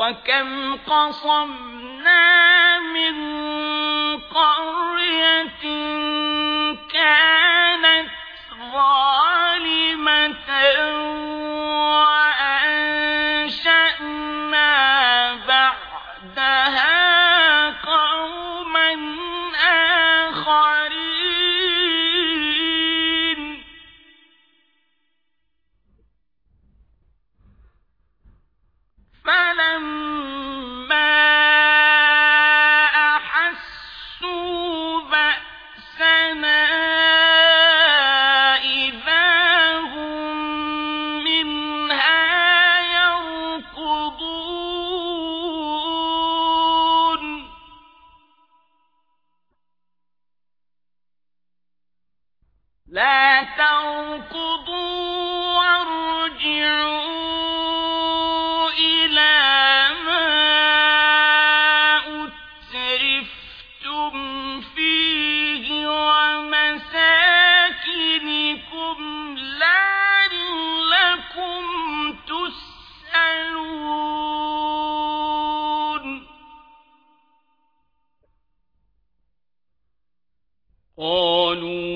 وكم قصمنا من قرية كانت ظالمة قالوا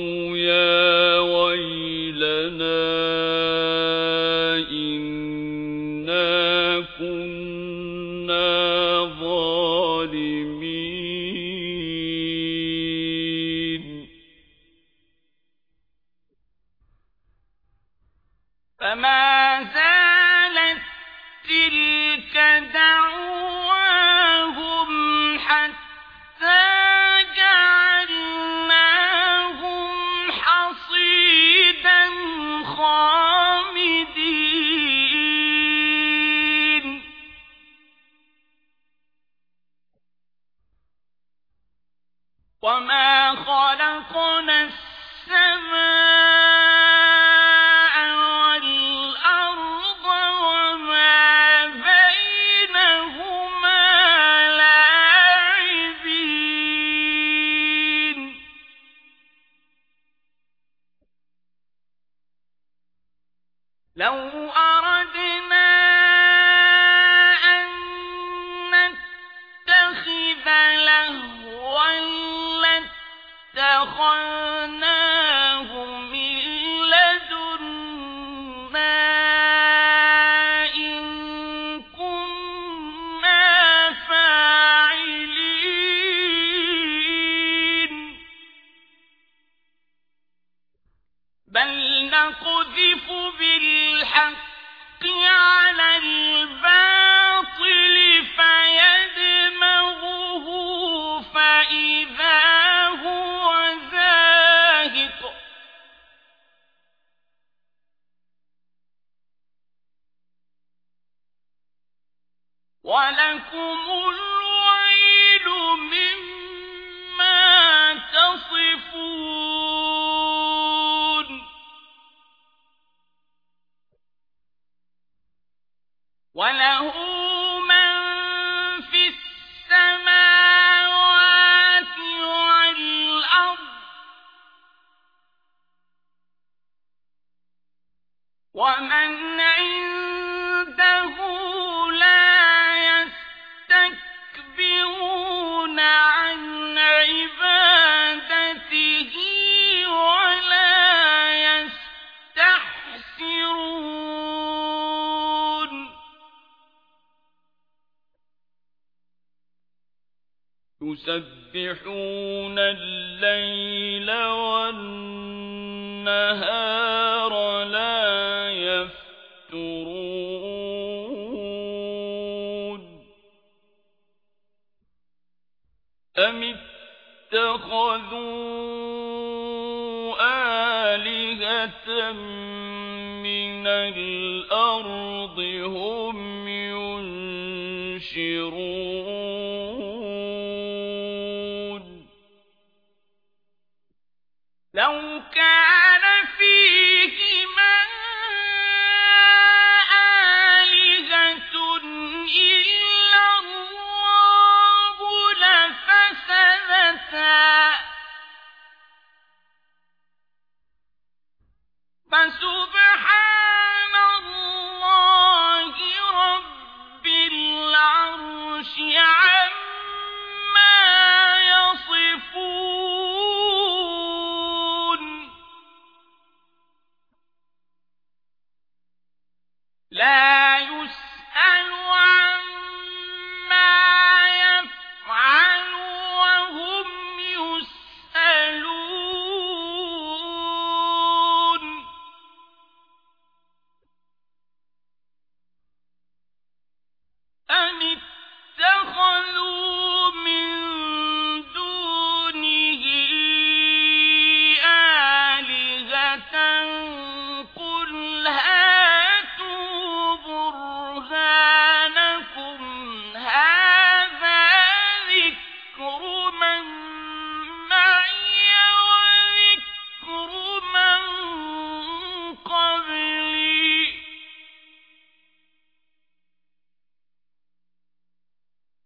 لو أردنا أن نتخذ لهوا ولكم الأرض يسبحون الليل والنهار لا يفترون. أم اتخذوا آلهة من